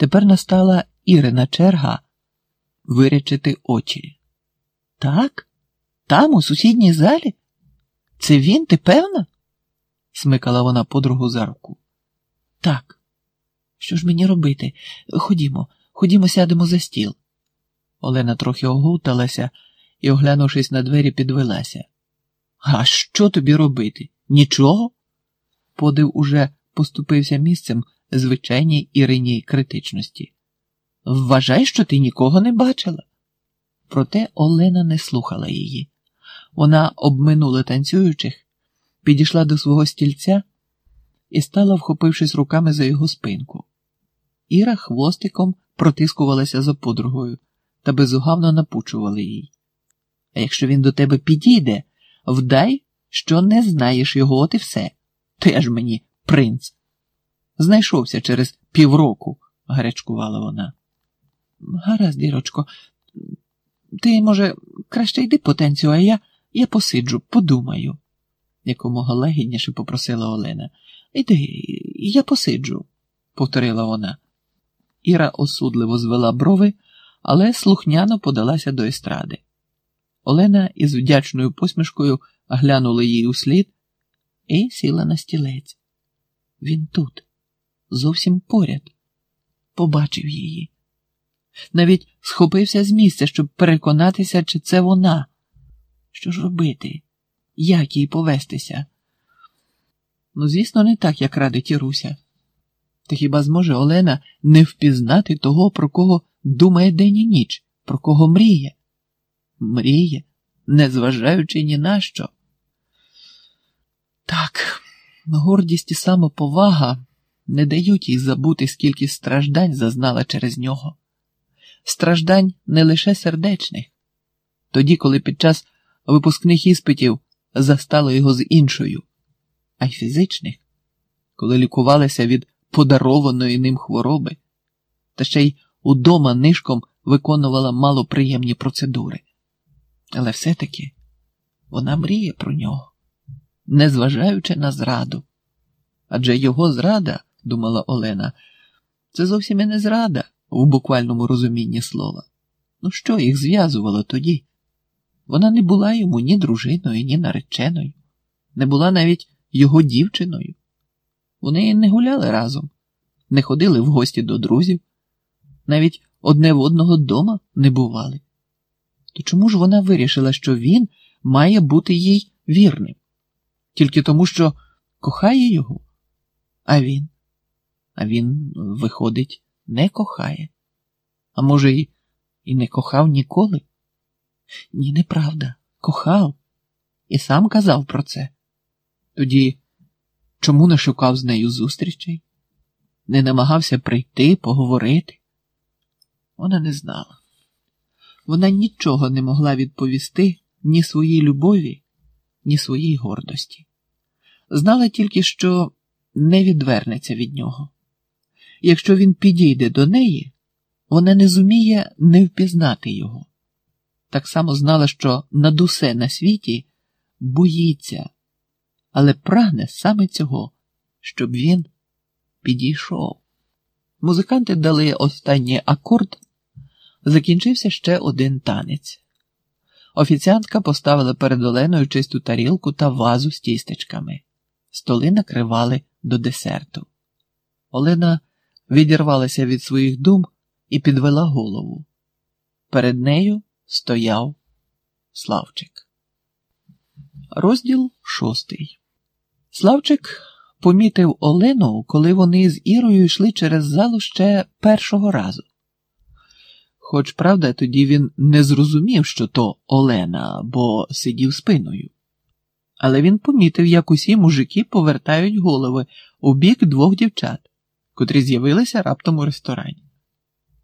Тепер настала Ірина черга вирячити очі. Так? Там, у сусідній залі? Це він, ти певна? смикала вона подругу за руку. Так. Що ж мені робити? Ходімо, ходімо, сядемо за стіл. Олена трохи огуталася і, оглянувшись на двері, підвелася. А що тобі робити? Нічого? Подив уже поступився місцем звичайній Іриній критичності. Вважай, що ти нікого не бачила. Проте Олена не слухала її. Вона обминула танцюючих, підійшла до свого стільця і стала, вхопившись руками за його спинку. Іра хвостиком протискувалася за подругою та безугавно напучувала їй. А якщо він до тебе підійде, вдай, що не знаєш його, от і все. Теж мені принц. Знайшовся через півроку, гарячкувала вона. Гаразд, дірочко, ти, може, краще йди по а я я посиджу, подумаю, якомога лагідніше попросила Олена. Йди, я посиджу, повторила вона. Іра осудливо звела брови, але слухняно подалася до естради. Олена із вдячною посмішкою глянула їй у слід і сіла на стілець. Він тут, зовсім поряд, побачив її. Навіть схопився з місця, щоб переконатися, чи це вона. Що ж робити? Як їй повестися? Ну, звісно, не так, як радить Іруся. Та хіба зможе Олена не впізнати того, про кого думає день і ніч, про кого мріє? Мріє, незважаючи ні на що. Так, гордість і самоповага не дають їй забути, скільки страждань зазнала через нього. Страждань не лише сердечних. Тоді, коли під час випускних іспитів застала його з іншою, а й фізичних, коли лікувалася від подарованої ним хвороби, та ще й удома нишком виконувала малоприємні процедури. Але все-таки вона мріє про нього, незважаючи на зраду. Адже його зрада, думала Олена, це зовсім і не зрада в буквальному розумінні слова. Ну, що їх зв'язувало тоді? Вона не була йому ні дружиною, ні нареченою, не була навіть його дівчиною. Вони не гуляли разом, не ходили в гості до друзів, навіть одне в одного дома не бували. То чому ж вона вирішила, що він має бути їй вірним? Тільки тому, що кохає його? А він? А він, виходить, не кохає. А може, і, і не кохав ніколи? Ні, неправда. Кохав. І сам казав про це. Тоді чому не шукав з нею зустрічей? Не намагався прийти, поговорити? Вона не знала. Вона нічого не могла відповісти ні своїй любові, ні своїй гордості. Знала тільки, що не відвернеться від нього. Якщо він підійде до неї, вона не зуміє не впізнати його. Так само знала, що над усе на світі боїться, але прагне саме цього, щоб він підійшов. Музиканти дали останній акорд, закінчився ще один танець. Офіціантка поставила перед Оленою чисту тарілку та вазу з тістечками. Столи накривали до десерту. Олена відірвалася від своїх дум і підвела голову. Перед нею стояв Славчик. Розділ шостий. Славчик помітив Олену, коли вони з Ірою йшли через залу ще першого разу. Хоч, правда, тоді він не зрозумів, що то Олена, бо сидів спиною. Але він помітив, як усі мужики повертають голови у бік двох дівчат, котрі з'явилися раптом у ресторані.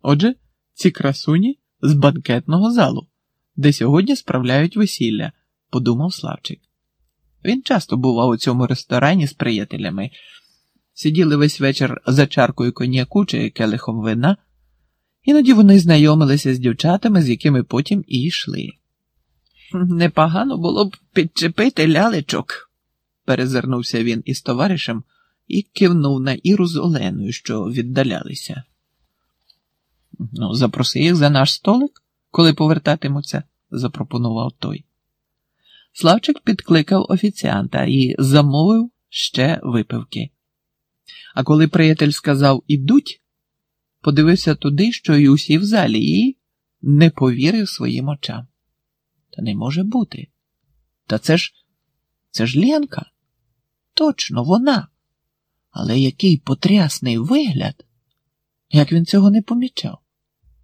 Отже, ці красуні з банкетного залу, де сьогодні справляють весілля, подумав Славчик. Він часто бував у цьому ресторані з приятелями, сиділи весь вечір за чаркою коньяку чи келихом вина, іноді вони знайомилися з дівчатами, з якими потім і йшли. Непогано було б підчепити лялечок, перезирнувся він із товаришем і кивнув на Іру з Оленою, що віддалялися. Ну, запроси їх за наш столик, коли повертатимуться, запропонував той. Славчик підкликав офіціанта і замовив ще випивки. А коли приятель сказав ідуть, подивився туди, що й усі в залі, і не повірив своїм очам. Та не може бути. Та це ж це ж Ленка. Точно вона. Але який потрясний вигляд, як він цього не помічав.